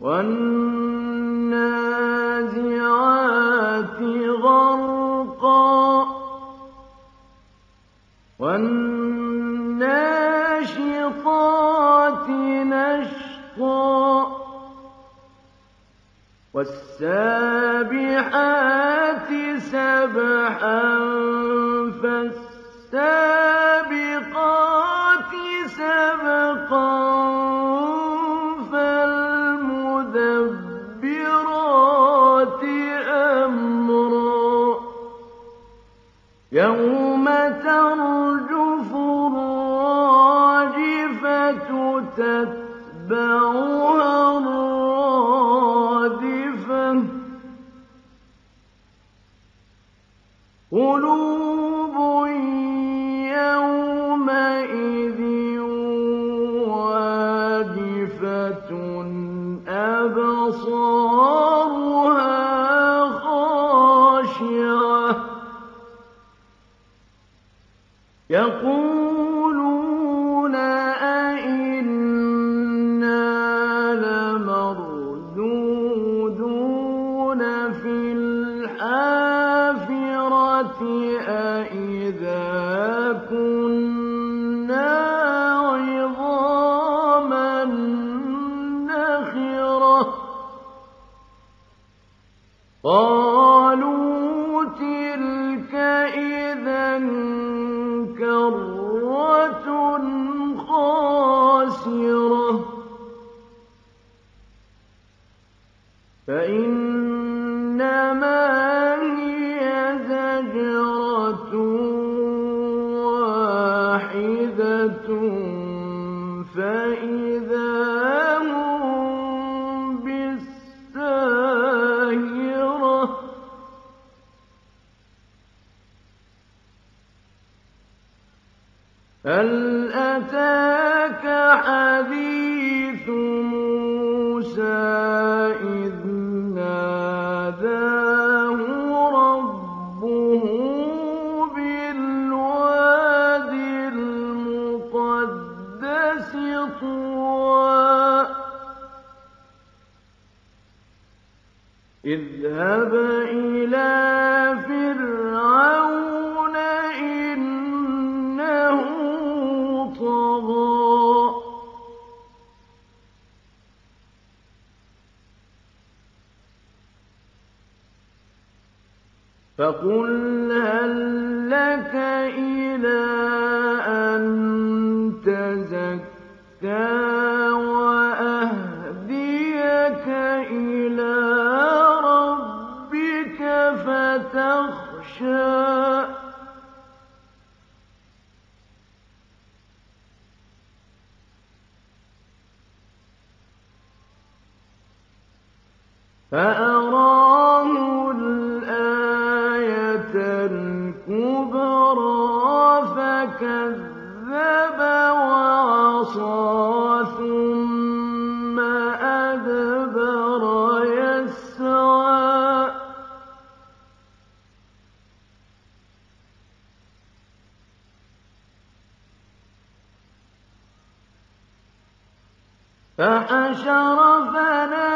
وَالنَّازِعَاتِ غَرْقًا. وَالنَّاشِطَاتِ نَشْطًا. وَالسَّابِحَاتِ سَبْحًا فَالسَّابِقَاتِ سَبْقًا. يَوْمَ تَرْجُفُ الرَّاجِفَةُ تَتْبَعُهَا الرَّادِفَةُ قُلُوبٌ يَقُولُونَ فَإِنَّمَا هِيَ زَجْرَةٌ وَاحِدَةٌ فَإِذَا هُم بِالسَّاهِرَةِ. هَلْ فَقُلْ هَل لَّكَ إِلَىٰ أَن تَزَكَّىٰ وَأَهْدِيَكَ إِلَىٰ رَبِّكَ فَتَخْشَىٰ. فَأَرَاهُ فَحَشَرَ فَنَادَىٰ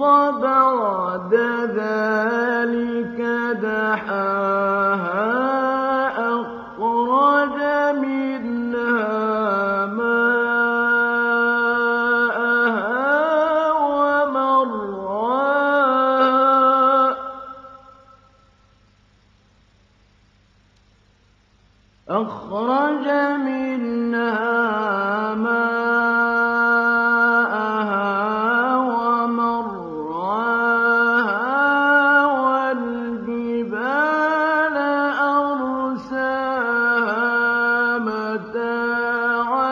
فبعد ذلك دحاها أخرج منها ماءها ومرعاها أخرج منها ماءها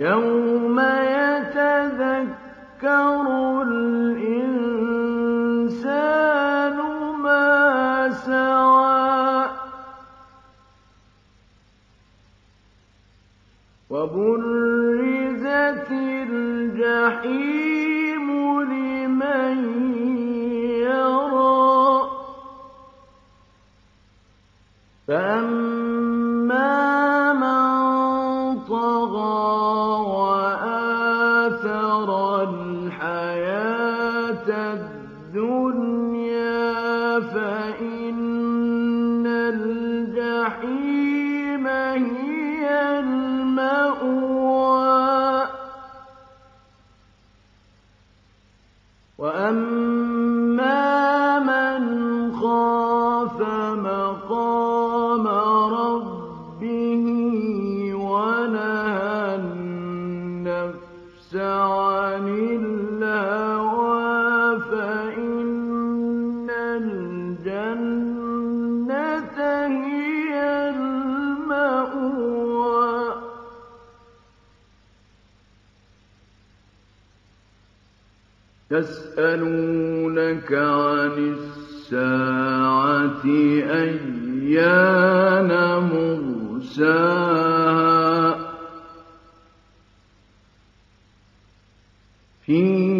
يوم يتذكر الإنسان ما وبرزت الجحيم الدنيا يسألونك عن الساعة أيان مرساها؟ فيما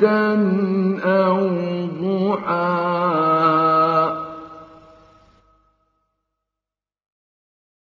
كَنَّ